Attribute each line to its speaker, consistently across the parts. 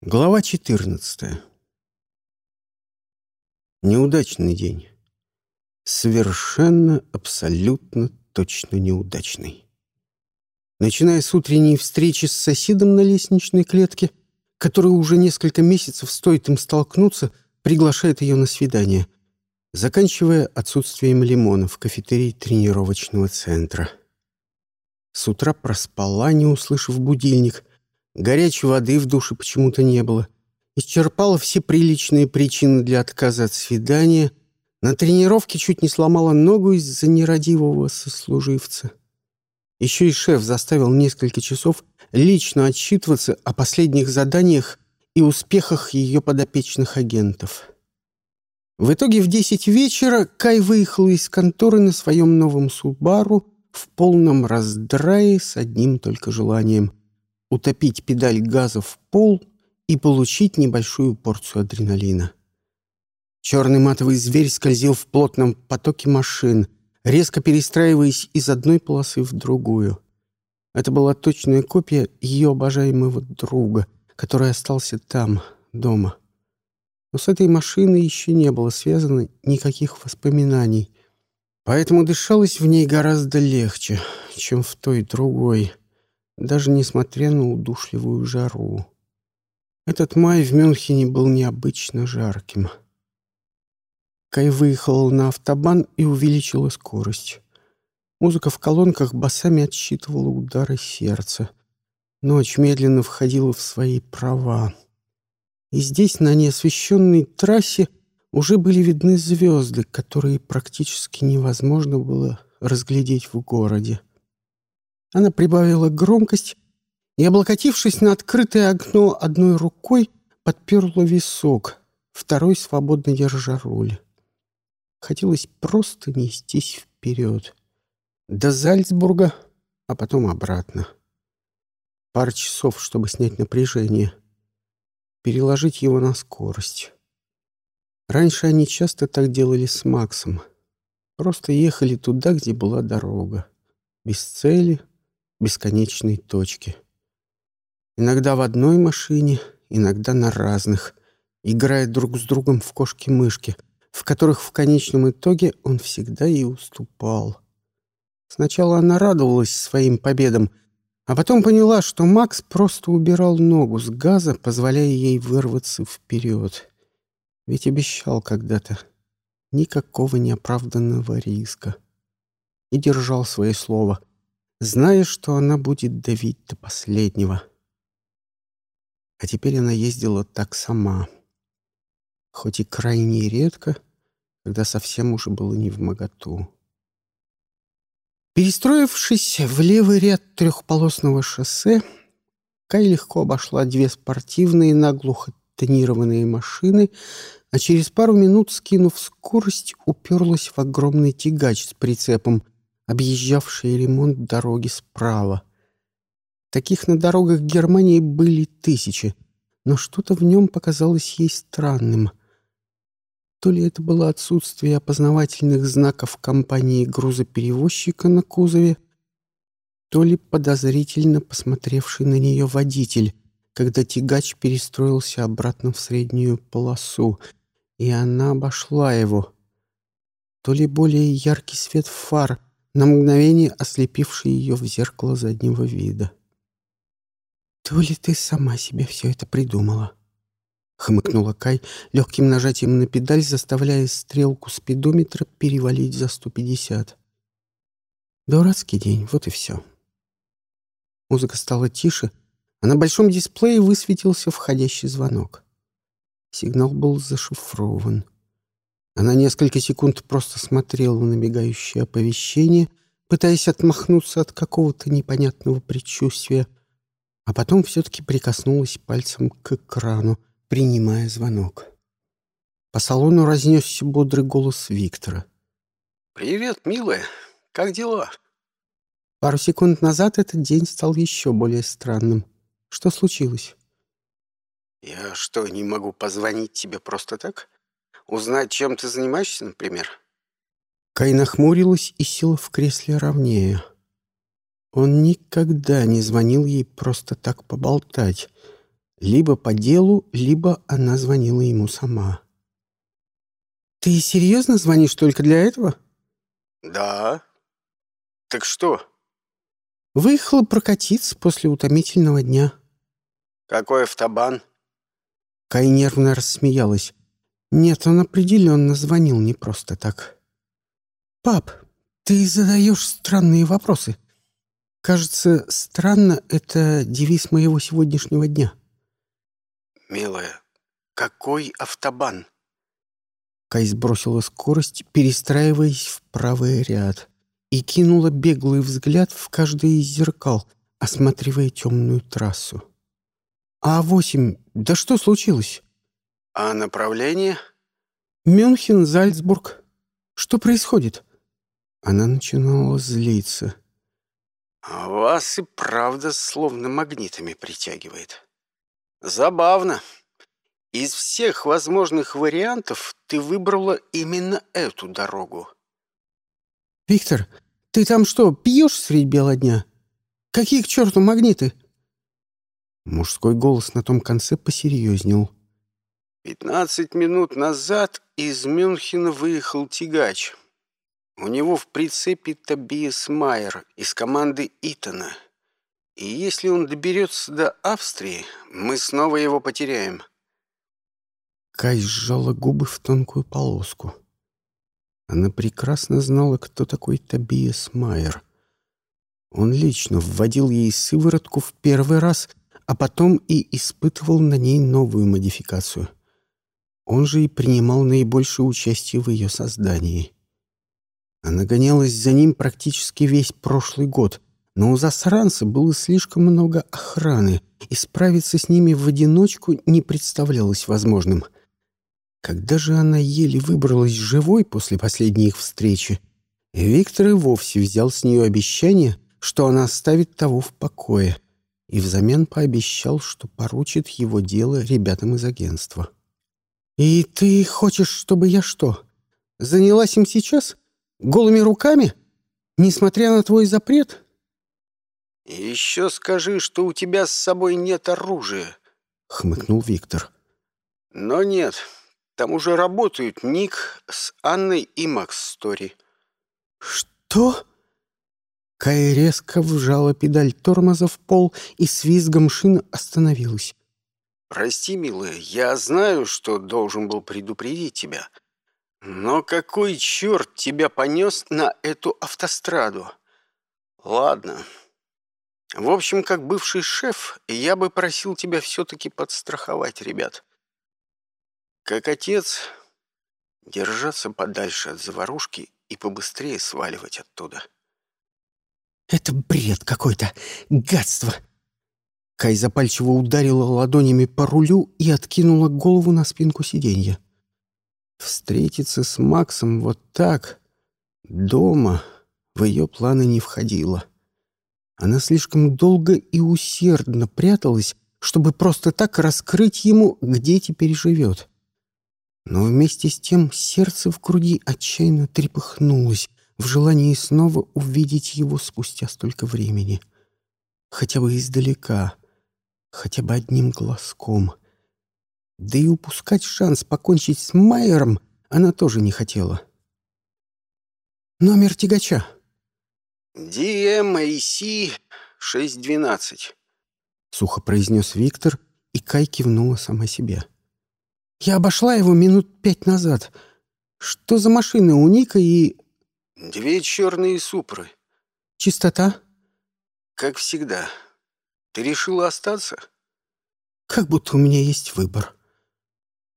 Speaker 1: Глава 14. Неудачный день. Совершенно, абсолютно, точно неудачный. Начиная с утренней встречи с соседом на лестничной клетке, который уже несколько месяцев стоит им столкнуться, приглашает ее на свидание, заканчивая отсутствием лимона в кафетерии тренировочного центра. С утра проспала, не услышав будильник, Горячей воды в душе почему-то не было. Исчерпала все приличные причины для отказа от свидания. На тренировке чуть не сломала ногу из-за нерадивого сослуживца. Еще и шеф заставил несколько часов лично отчитываться о последних заданиях и успехах ее подопечных агентов. В итоге в десять вечера Кай выехал из конторы на своем новом Субару в полном раздрае с одним только желанием утопить педаль газа в пол и получить небольшую порцию адреналина. Черный матовый зверь скользил в плотном потоке машин, резко перестраиваясь из одной полосы в другую. Это была точная копия ее обожаемого друга, который остался там, дома. Но с этой машиной еще не было связано никаких воспоминаний, поэтому дышалось в ней гораздо легче, чем в той другой — даже несмотря на удушливую жару. Этот май в Мюнхене был необычно жарким. Кай выехала на автобан и увеличила скорость. Музыка в колонках басами отсчитывала удары сердца. Ночь медленно входила в свои права. И здесь, на неосвещенной трассе, уже были видны звезды, которые практически невозможно было разглядеть в городе. Она прибавила громкость и, облокотившись на открытое окно одной рукой, подперла висок, второй свободно держа руль. Хотелось просто нестись вперед. До Зальцбурга, а потом обратно. Пара часов, чтобы снять напряжение. Переложить его на скорость. Раньше они часто так делали с Максом. Просто ехали туда, где была дорога. Без цели, бесконечной точки. Иногда в одной машине, иногда на разных, играя друг с другом в кошки-мышки, в которых в конечном итоге он всегда и уступал. Сначала она радовалась своим победам, а потом поняла, что Макс просто убирал ногу с газа, позволяя ей вырваться вперед. Ведь обещал когда-то никакого неоправданного риска. И держал свое слово зная, что она будет давить до последнего. А теперь она ездила так сама, хоть и крайне редко, когда совсем уже было не в моготу. Перестроившись в левый ряд трехполосного шоссе, Кай легко обошла две спортивные наглухо тонированные машины, а через пару минут, скинув скорость, уперлась в огромный тягач с прицепом — объезжавшие ремонт дороги справа. Таких на дорогах Германии были тысячи, но что-то в нем показалось ей странным. То ли это было отсутствие опознавательных знаков компании грузоперевозчика на кузове, то ли подозрительно посмотревший на нее водитель, когда тягач перестроился обратно в среднюю полосу, и она обошла его, то ли более яркий свет фар — на мгновение ослепивший ее в зеркало заднего вида. «То ли ты сама себе все это придумала?» — хмыкнула Кай, легким нажатием на педаль, заставляя стрелку спидометра перевалить за сто пятьдесят. Дурацкий день, вот и все. Музыка стала тише, а на большом дисплее высветился входящий звонок. Сигнал был зашифрован. Она несколько секунд просто смотрела на мигающее оповещение, пытаясь отмахнуться от какого-то непонятного предчувствия, а потом все-таки прикоснулась пальцем к экрану, принимая звонок. По салону разнесся бодрый голос Виктора.
Speaker 2: «Привет, милая. Как дела?»
Speaker 1: Пару секунд назад этот день стал еще более странным. Что случилось?
Speaker 2: «Я что, не могу позвонить тебе просто так? Узнать, чем ты занимаешься, например?»
Speaker 1: Кай нахмурилась и села в кресле ровнее. Он никогда не звонил ей просто так поболтать. Либо по делу, либо она звонила ему сама. «Ты серьезно звонишь только для этого?»
Speaker 2: «Да. Так что?»
Speaker 1: Выехала прокатиться после утомительного дня.
Speaker 2: «Какой автобан?»
Speaker 1: Кай нервно рассмеялась. Нет, он определенно звонил не просто так. «Пап, ты задаешь странные вопросы. Кажется, странно — это девиз моего сегодняшнего дня».
Speaker 2: «Милая, какой автобан?»
Speaker 1: Кай сбросила скорость, перестраиваясь в правый ряд, и кинула беглый взгляд в каждое из зеркал, осматривая темную трассу. «А-8, да что случилось?»
Speaker 2: «А направление?»
Speaker 1: «Мюнхен, Зальцбург. Что происходит?» Она начинала злиться.
Speaker 2: А «Вас и правда словно магнитами притягивает. Забавно. Из всех возможных вариантов ты выбрала именно эту дорогу.
Speaker 1: «Виктор, ты там что, пьешь средь бела дня? Какие к черту магниты?» Мужской голос на том конце посерьезнел.
Speaker 2: «Пятнадцать минут назад из Мюнхена выехал тягач. У него в прицепе Тобиас Майер из команды Итана. И если он доберется до Австрии, мы снова его потеряем».
Speaker 1: Кай сжала губы в тонкую полоску. Она прекрасно знала, кто такой Тобиас Майер. Он лично вводил ей сыворотку в первый раз, а потом и испытывал на ней новую модификацию. Он же и принимал наибольшее участие в ее создании. Она гонялась за ним практически весь прошлый год, но у засранца было слишком много охраны, и справиться с ними в одиночку не представлялось возможным — когда же она еле выбралась живой после последней их встречи, Виктор и вовсе взял с нее обещание, что она оставит того в покое, и взамен пообещал, что поручит его дело ребятам из агентства. «И ты хочешь, чтобы я что, занялась им сейчас? Голыми руками? Несмотря на твой запрет?»
Speaker 2: «Еще скажи, что у тебя с собой нет оружия», — хмыкнул Виктор. «Но нет, там уже работают Ник с Анной и Макс Стори».
Speaker 1: «Что?» Кай резко вжала педаль тормоза в пол и с визгом шин остановилась.
Speaker 2: «Прости, милая, я знаю, что должен был предупредить тебя. Но какой черт тебя понес на эту автостраду? Ладно. В общем, как бывший шеф, я бы просил тебя все-таки подстраховать ребят. Как отец, держаться подальше от заварушки и побыстрее сваливать оттуда.
Speaker 1: «Это бред какой-то! Гадство!» Кай запальчиво ударила ладонями по рулю и откинула голову на спинку сиденья. Встретиться с Максом вот так, дома, в ее планы не входило. Она слишком долго и усердно пряталась, чтобы просто так раскрыть ему, где теперь живет. Но вместе с тем сердце в груди отчаянно трепыхнулось в желании снова увидеть его спустя столько времени. Хотя бы издалека, хотя бы одним глазком. Да и упускать шанс покончить с Майером она тоже не хотела. «Номер тягача».
Speaker 2: «DMAC 612», —
Speaker 1: сухо произнес Виктор, и Кай кивнула сама себе. Я обошла его минут пять назад. Что за машины у Ника и...»
Speaker 2: «Две черные супры».
Speaker 1: «Чистота?»
Speaker 2: «Как всегда. Ты решила остаться?»
Speaker 1: «Как будто у меня есть выбор».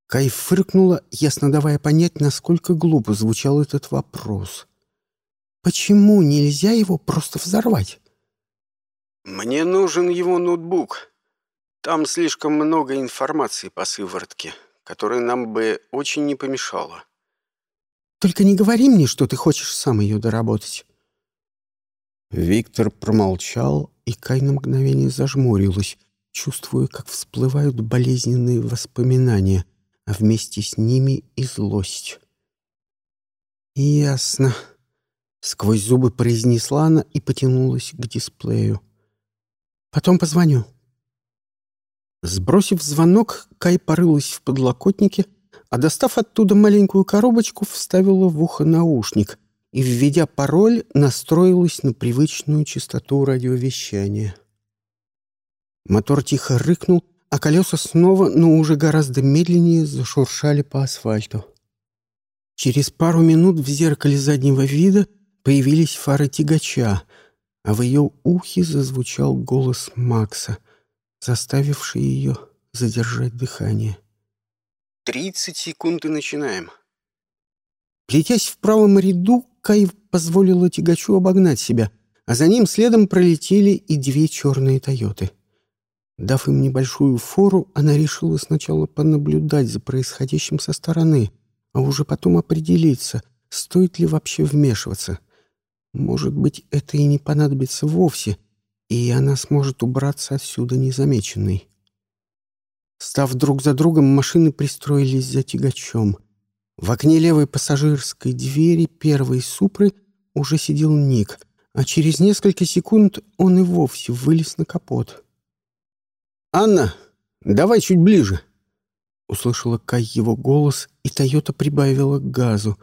Speaker 1: Кайф фыркнула, ясно давая понять, насколько глупо звучал этот вопрос. «Почему нельзя его просто взорвать?»
Speaker 2: «Мне нужен его ноутбук. Там слишком много информации по сыворотке» которая нам бы очень не помешала.
Speaker 1: Только не говори мне, что ты хочешь сам ее доработать. Виктор промолчал, и Кай на мгновение зажмурилась, чувствуя, как всплывают болезненные воспоминания, а вместе с ними и злость. «Ясно», — сквозь зубы произнесла она и потянулась к дисплею. «Потом позвоню». Сбросив звонок, Кай порылась в подлокотнике, а достав оттуда маленькую коробочку, вставила в ухо наушник и, введя пароль, настроилась на привычную частоту радиовещания. Мотор тихо рыкнул, а колеса снова, но уже гораздо медленнее, зашуршали по асфальту. Через пару минут в зеркале заднего вида появились фары тягача, а в ее ухе зазвучал голос Макса, заставивший ее задержать дыхание.
Speaker 2: «Тридцать секунд и начинаем».
Speaker 1: Плетясь в правом ряду, Кай позволила тягачу обогнать себя, а за ним следом пролетели и две черные «Тойоты». Дав им небольшую фору, она решила сначала понаблюдать за происходящим со стороны, а уже потом определиться, стоит ли вообще вмешиваться. Может быть, это и не понадобится вовсе, и она сможет убраться отсюда незамеченной. Став друг за другом, машины пристроились за тягачом. В окне левой пассажирской двери первой супры уже сидел Ник, а через несколько секунд он и вовсе вылез на капот.
Speaker 2: «Анна, давай чуть ближе!»
Speaker 1: Услышала Кай его голос, и Тойота прибавила газу.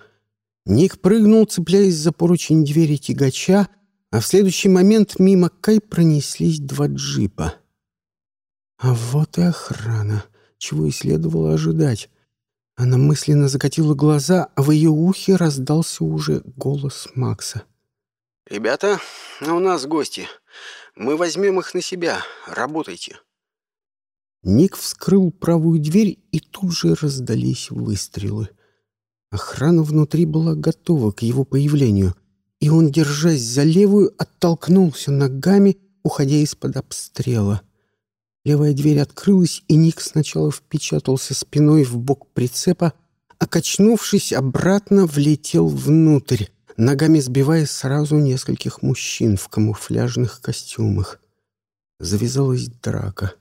Speaker 1: Ник прыгнул, цепляясь за поручень двери тягача, а в следующий момент мимо Кай пронеслись два джипа. А вот и охрана, чего и следовало ожидать. Она мысленно закатила глаза, а в ее ухе раздался уже голос Макса.
Speaker 2: «Ребята, у нас гости. Мы возьмем их на себя. Работайте».
Speaker 1: Ник вскрыл правую дверь, и тут же раздались выстрелы. Охрана внутри была готова к его появлению, и он, держась за левую, оттолкнулся ногами, уходя из-под обстрела. Левая дверь открылась, и Ник сначала впечатался спиной в бок прицепа, а, качнувшись обратно, влетел внутрь, ногами сбивая сразу нескольких мужчин в камуфляжных костюмах. Завязалась драка.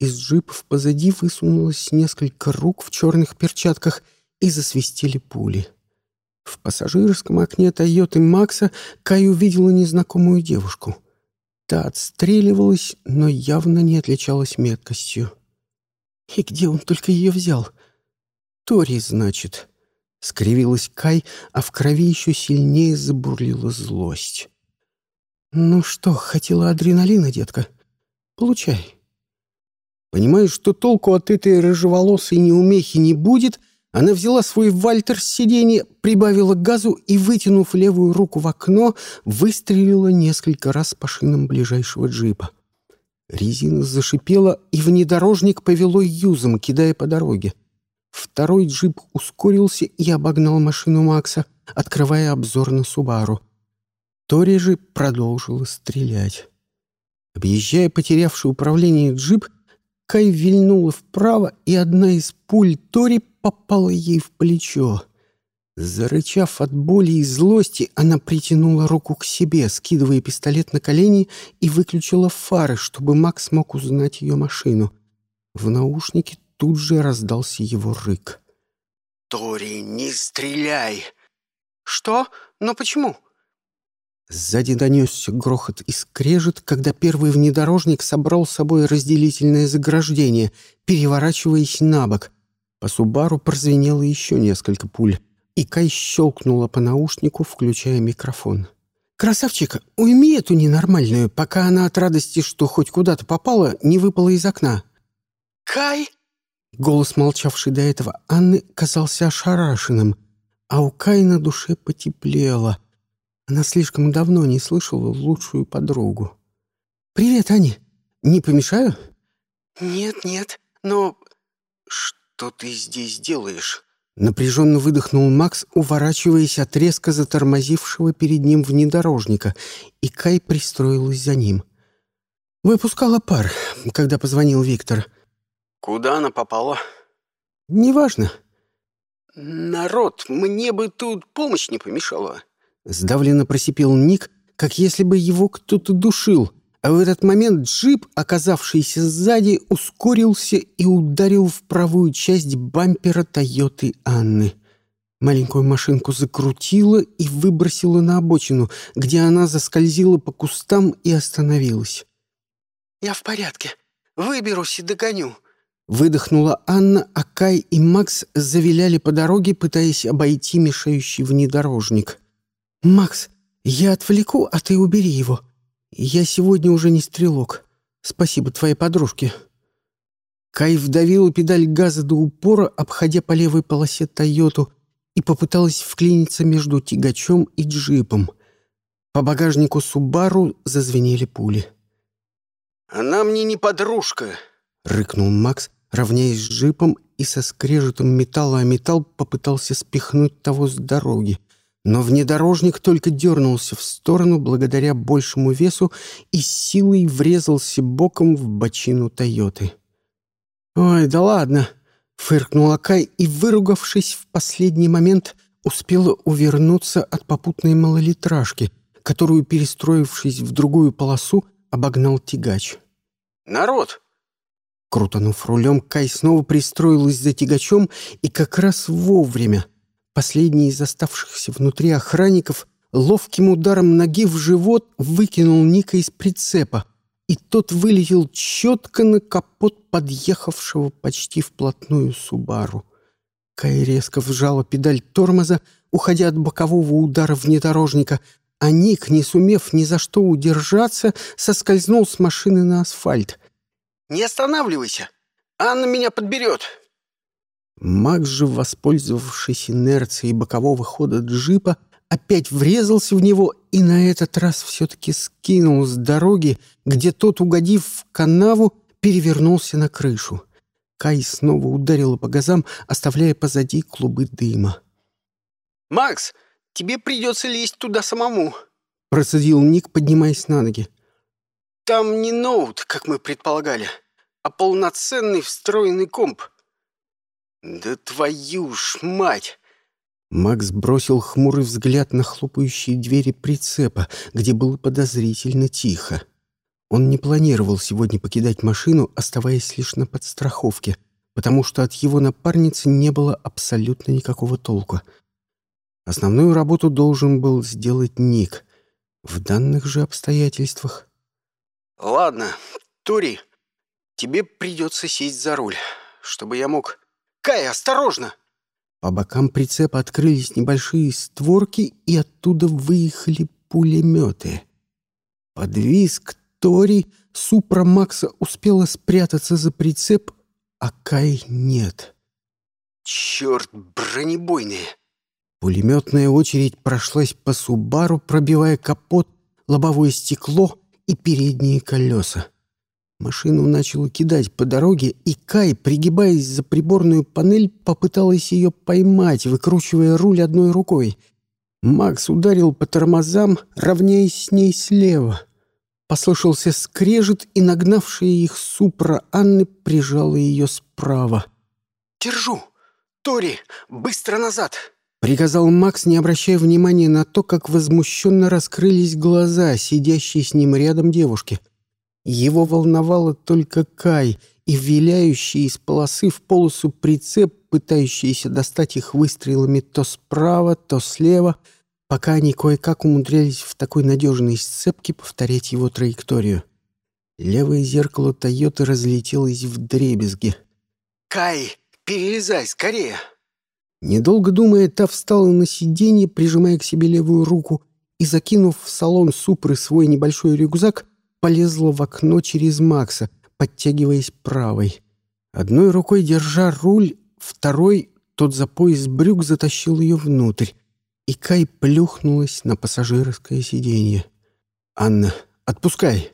Speaker 1: Из джипов позади высунулось несколько рук в черных перчатках и засвистели пули. В пассажирском окне «Тойоты Макса» Кай увидела незнакомую девушку. Та отстреливалась, но явно не отличалась меткостью. И где он только ее взял? Тори, значит. Скривилась Кай, а в крови еще сильнее забурлила злость. «Ну что, хотела адреналина, детка? Получай». Понимая, что толку от этой рыжеволосой неумехи не будет, она взяла свой вальтер с сиденья, прибавила газу и, вытянув левую руку в окно, выстрелила несколько раз по шинам ближайшего джипа. Резина зашипела, и внедорожник повело юзом, кидая по дороге. Второй джип ускорился и обогнал машину Макса, открывая обзор на Субару. Тори же продолжила стрелять. Объезжая потерявший управление джип, Кай вильнула вправо, и одна из пуль Тори попала ей в плечо. Зарычав от боли и злости, она притянула руку к себе, скидывая пистолет на колени и выключила фары, чтобы Макс мог узнать ее машину. В наушнике тут же раздался его рык.
Speaker 2: «Тори, не стреляй!» «Что? Но почему?»
Speaker 1: Сзади донесся грохот и скрежет, когда первый внедорожник собрал с собой разделительное заграждение, переворачиваясь на бок. По Субару прозвенело еще несколько пуль, и Кай щелкнула по наушнику, включая микрофон. «Красавчик, уйми эту ненормальную, пока она от радости, что хоть куда-то попала, не выпала из окна».
Speaker 2: «Кай!»
Speaker 1: Голос, молчавший до этого Анны, казался ошарашенным, а у Кай на душе потеплело — она слишком давно не слышала лучшую подругу. «Привет, Аня. Не помешаю?»
Speaker 2: «Нет, нет, но что ты здесь делаешь?»
Speaker 1: Напряженно выдохнул Макс, уворачиваясь от резко затормозившего перед ним внедорожника, и Кай пристроилась за ним. Выпускала пар, когда позвонил Виктор.
Speaker 2: «Куда она попала?»
Speaker 1: «Неважно».
Speaker 2: «Народ, мне бы тут помощь не помешала».
Speaker 1: Сдавленно просипел Ник, как если бы его кто-то душил, а в этот момент джип, оказавшийся сзади, ускорился и ударил в правую часть бампера «Тойоты» Анны. Маленькую машинку закрутило и выбросило на обочину, где она заскользила по кустам и остановилась.
Speaker 2: «Я в порядке. Выберусь и догоню».
Speaker 1: Выдохнула Анна, а Кай и Макс завиляли по дороге, пытаясь обойти мешающий внедорожник. «Макс, я отвлеку, а ты убери его. Я сегодня уже не стрелок. Спасибо твоей подружке». Кай вдавила педаль газа до упора, обходя по левой полосе «Тойоту», и попыталась вклиниться между тягачом и джипом. По багажнику «Субару» зазвенели пули.
Speaker 2: «Она мне не подружка», —
Speaker 1: рыкнул Макс, равняясь с джипом и со скрежетом металла о металл попытался спихнуть того с дороги. Но внедорожник только дернулся в сторону благодаря большему весу и силой врезался боком в бочину «Тойоты». «Ой, да ладно!» — фыркнула Кай и, выругавшись в последний момент, успела увернуться от попутной малолитражки, которую, перестроившись в другую полосу, обогнал тягач.
Speaker 2: «Народ!»
Speaker 1: Крутанув рулем, Кай снова пристроилась за тягачом и как раз вовремя. Последний из оставшихся внутри охранников ловким ударом ноги в живот выкинул Ника из прицепа, и тот вылетел четко на капот подъехавшего почти вплотную Субару. Кай резко вжала педаль тормоза, уходя от бокового удара внедорожника, а Ник, не сумев ни за что удержаться, соскользнул с машины на асфальт.
Speaker 2: «Не останавливайся! Анна меня подберет!»
Speaker 1: Макс же, воспользовавшись инерцией бокового хода джипа, опять врезался в него и на этот раз все-таки скинул с дороги, где тот, угодив в канаву, перевернулся на крышу. Кай снова ударила по газам, оставляя позади клубы дыма.
Speaker 2: «Макс, тебе придется лезть туда самому», —
Speaker 1: процедил Ник, поднимаясь на ноги.
Speaker 2: «Там не ноут, как мы предполагали, а полноценный встроенный комп». «Да твою ж мать!»
Speaker 1: Макс бросил хмурый взгляд на хлопающие двери прицепа, где было подозрительно тихо. Он не планировал сегодня покидать машину, оставаясь лишь на подстраховке, потому что от его напарницы не было абсолютно никакого толку. Основную работу должен был сделать Ник. В данных же обстоятельствах...
Speaker 2: «Ладно, Тури, тебе придется сесть за руль, чтобы я мог...» «Кай, осторожно!»
Speaker 1: По бокам прицепа открылись небольшие створки, и оттуда выехали пулеметы. Под виск Тори Супра Макса успела спрятаться за прицеп, а Кай нет.
Speaker 2: «Черт, бронебойные!»
Speaker 1: Пулеметная очередь прошлась по Субару, пробивая капот, лобовое стекло и передние колеса. Машину начало кидать по дороге, и Кай, пригибаясь за приборную панель, попыталась ее поймать, выкручивая руль одной рукой. Макс ударил по тормозам, равняясь с ней слева. Послышался скрежет, и нагнавшая их супра Анны прижала ее справа.
Speaker 2: «Держу! Тори, быстро назад!»
Speaker 1: — приказал Макс, не обращая внимания на то, как возмущенно раскрылись глаза сидящей с ним рядом девушки — его волновало только Кай и виляющий из полосы в полосу прицеп, пытающийся достать их выстрелами то справа, то слева, пока они кое-как умудрялись в такой надежной сцепке повторять его траекторию. Левое зеркало Тойоты разлетелось в дребезги.
Speaker 2: «Кай, перелезай, скорее!»
Speaker 1: Недолго думая, та встала на сиденье, прижимая к себе левую руку, и, закинув в салон Супры свой небольшой рюкзак, полезла в окно через Макса, подтягиваясь правой. Одной рукой держа руль, второй, тот за пояс брюк, затащил ее внутрь, и Кай плюхнулась на пассажирское сиденье. «Анна, отпускай!»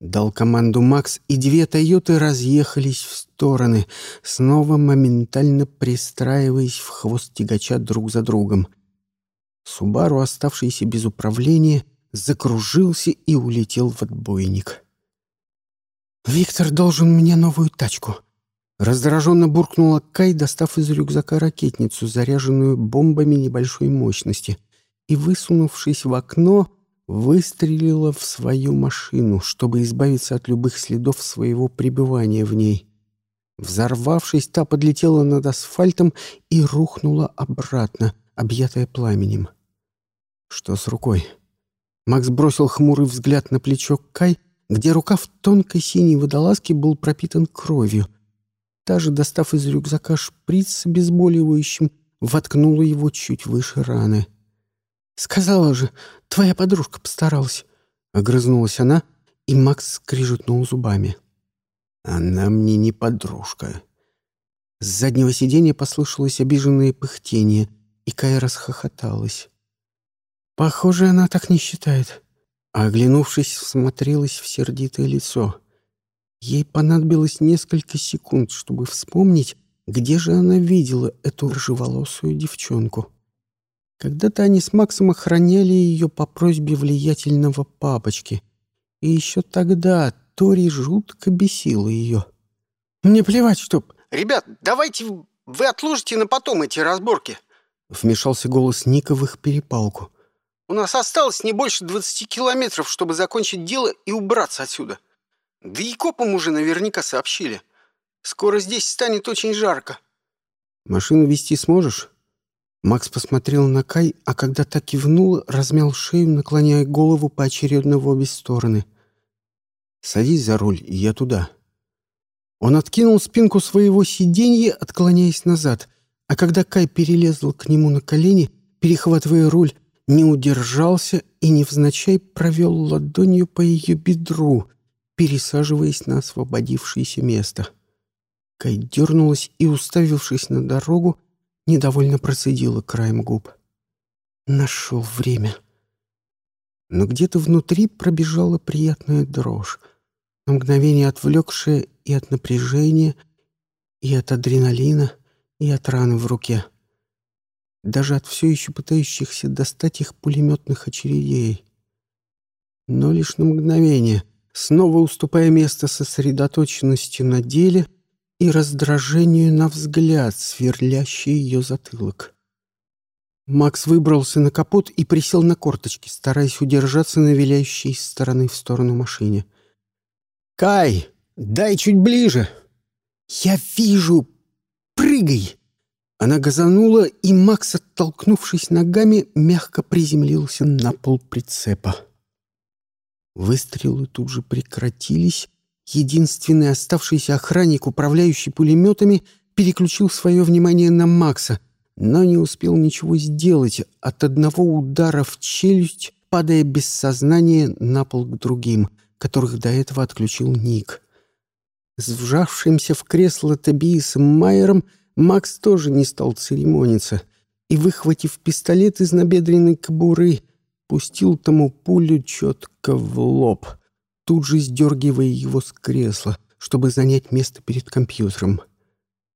Speaker 1: Дал команду Макс, и две «Тойоты» разъехались в стороны, снова моментально пристраиваясь в хвост тягача друг за другом. Субару, оставшийся без управления, — закружился и улетел в отбойник. «Виктор должен мне новую тачку», — раздраженно буркнула Кай, достав из рюкзака ракетницу, заряженную бомбами небольшой мощности, и, высунувшись в окно, выстрелила в свою машину, чтобы избавиться от любых следов своего пребывания в ней. Взорвавшись, та подлетела над асфальтом и рухнула обратно, объятая пламенем. Что с рукой? Макс бросил хмурый взгляд на плечо Кай, где рукав тонкой синей водолазки был пропитан кровью. Та же, достав из рюкзака шприц с обезболивающим, воткнула его чуть выше раны. «Сказала же, твоя подружка постаралась!» Огрызнулась она, и Макс скрижетнул зубами.
Speaker 2: «Она мне не подружка».
Speaker 1: С заднего сиденья послышалось обиженное пыхтение, и Кая расхохоталась. «Похоже, она так не считает». А оглянувшись, всмотрелась в сердитое лицо. Ей понадобилось несколько секунд, чтобы вспомнить, где же она видела эту рыжеволосую девчонку. Когда-то они с Максом охраняли ее по просьбе влиятельного папочки. И еще тогда Тори жутко бесила ее.
Speaker 2: «Мне плевать, что...» «Ребят, давайте вы отложите на потом эти разборки!»
Speaker 1: Вмешался голос Ника в их перепалку.
Speaker 2: У нас осталось не больше 20 километров, чтобы закончить дело и убраться отсюда. Да и копам уже наверняка сообщили. Скоро здесь станет очень жарко.
Speaker 1: Машину вести сможешь? Макс посмотрел на Кай, а когда так кивнул, размял шею, наклоняя голову поочередно в обе стороны. «Садись за руль, и я туда». Он откинул спинку своего сиденья, отклоняясь назад, а когда Кай перелезл к нему на колени, перехватывая руль, не удержался и невзначай провел ладонью по ее бедру, пересаживаясь на освободившееся место. Кай дернулась и, уставившись на дорогу, недовольно процедила краем губ. Нашел время. Но где-то внутри пробежала приятная дрожь, на мгновение отвлекшая и от напряжения, и от адреналина, и от раны в руке даже от все еще пытающихся достать их пулеметных очередей. Но лишь на мгновение, снова уступая место сосредоточенности на деле и раздражению на взгляд, сверлящий ее затылок. Макс выбрался на капот и присел на корточки, стараясь удержаться на виляющей стороны в сторону машине. «Кай, дай чуть ближе!» «Я вижу! Прыгай!» Она газанула, и Макс, оттолкнувшись ногами, мягко приземлился на пол прицепа. Выстрелы тут же прекратились. Единственный оставшийся охранник, управляющий пулеметами, переключил свое внимание на Макса, но не успел ничего сделать от одного удара в челюсть, падая без сознания на пол к другим, которых до этого отключил Ник. С вжавшимся в кресло Тобиасом Майером Макс тоже не стал церемониться и, выхватив пистолет из набедренной кобуры, пустил тому пулю четко в лоб, тут же сдергивая его с кресла, чтобы занять место перед компьютером.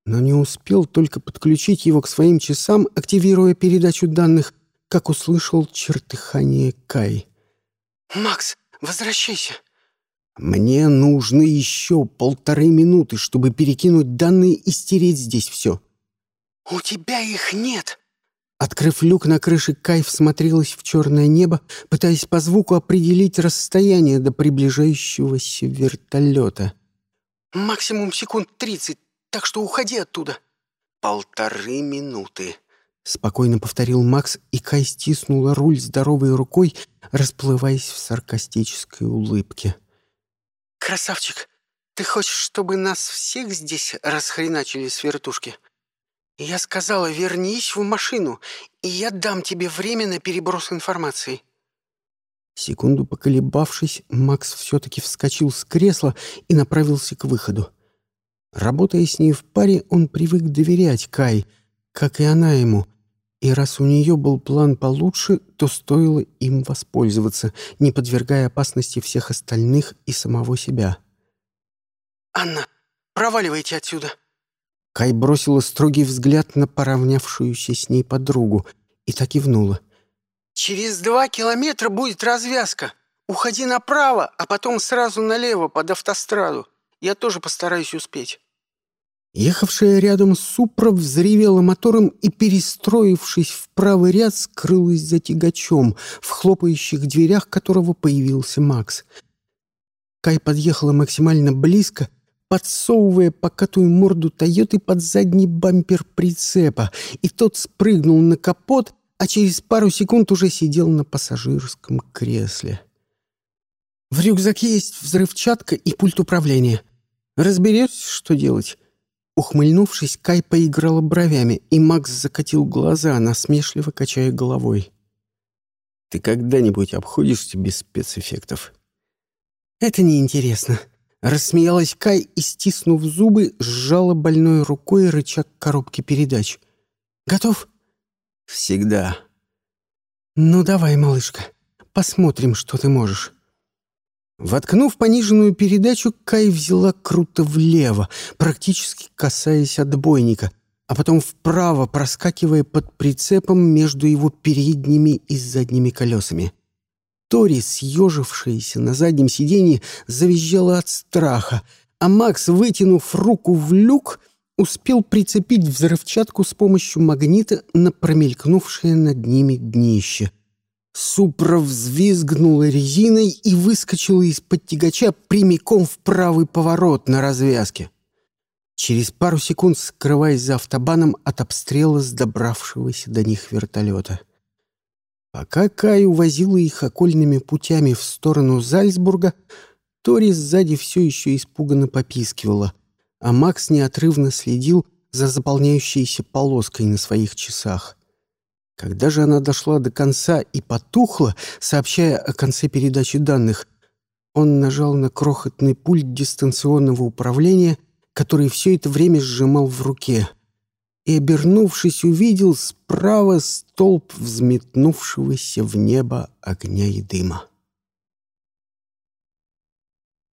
Speaker 1: Но не успел только подключить его к своим часам, активируя передачу данных, как услышал чертыхание Кай.
Speaker 2: «Макс, возвращайся!»
Speaker 1: Мне нужно еще полторы минуты, чтобы перекинуть данные и стереть здесь все.
Speaker 2: У тебя их нет.
Speaker 1: Открыв люк на крыше, Кайф смотрелась в черное небо, пытаясь по звуку определить расстояние до приближающегося вертолета.
Speaker 2: «Максимум секунд тридцать, так что уходи оттуда».
Speaker 1: «Полторы минуты», — спокойно повторил Макс, и Кай стиснула руль здоровой рукой, расплываясь в саркастической улыбке.
Speaker 2: «Красавчик, ты хочешь, чтобы нас всех здесь расхреначили с вертушки?» «Я сказала, вернись в машину, и я дам тебе время на переброс информации».
Speaker 1: Секунду поколебавшись, Макс все-таки вскочил с кресла и направился к выходу. Работая с ней в паре, он привык доверять Кай, как и она ему. И раз у нее был план получше, то стоило им воспользоваться, не подвергая опасности всех остальных и самого себя.
Speaker 2: «Анна, проваливайте отсюда!»
Speaker 1: Кай бросила строгий взгляд на поравнявшуюся с ней подругу и так и внула.
Speaker 2: «Через два километра будет развязка. Уходи направо, а потом сразу налево под автостраду. Я тоже постараюсь успеть».
Speaker 1: Ехавшая рядом Супра взревела мотором и, перестроившись в правый ряд, скрылась за тягачом, в хлопающих дверях которого появился Макс. Кай подъехала максимально близко, подсовывая покатую морду Тойоты под задний бампер прицепа, и тот спрыгнул на капот, а через пару секунд уже сидел на пассажирском кресле. В рюкзаке есть взрывчатка и пульт управления. Разберешься, что делать?» Ухмыльнувшись, Кай поиграла бровями, и Макс закатил глаза, насмешливо качая головой.
Speaker 2: «Ты когда-нибудь обходишься без спецэффектов?»
Speaker 1: «Это неинтересно», — рассмеялась Кай и, стиснув зубы, сжала больной рукой рычаг коробки передач. «Готов?»
Speaker 2: «Всегда».
Speaker 1: «Ну давай, малышка, посмотрим, что ты можешь». Воткнув пониженную передачу, Кай взяла круто влево, практически касаясь отбойника, а потом вправо, проскакивая под прицепом между его передними и задними колесами. Тори, съежившаяся на заднем сиденье, завизжала от страха, а Макс, вытянув руку в люк, успел прицепить взрывчатку с помощью магнита на промелькнувшее над ними днище — Супра взвизгнула резиной и выскочила из-под тягача прямиком в правый поворот на развязке. Через пару секунд скрываясь за автобаном от обстрела с добравшегося до них вертолета. Пока Кай увозила их окольными путями в сторону Зальцбурга, Тори сзади все еще испуганно попискивала, а Макс неотрывно следил за заполняющейся полоской на своих часах. Когда же она дошла до конца и потухла, сообщая о конце передачи данных, он нажал на крохотный пульт дистанционного управления, который все это время сжимал в руке, и, обернувшись, увидел справа столб взметнувшегося в небо огня и дыма.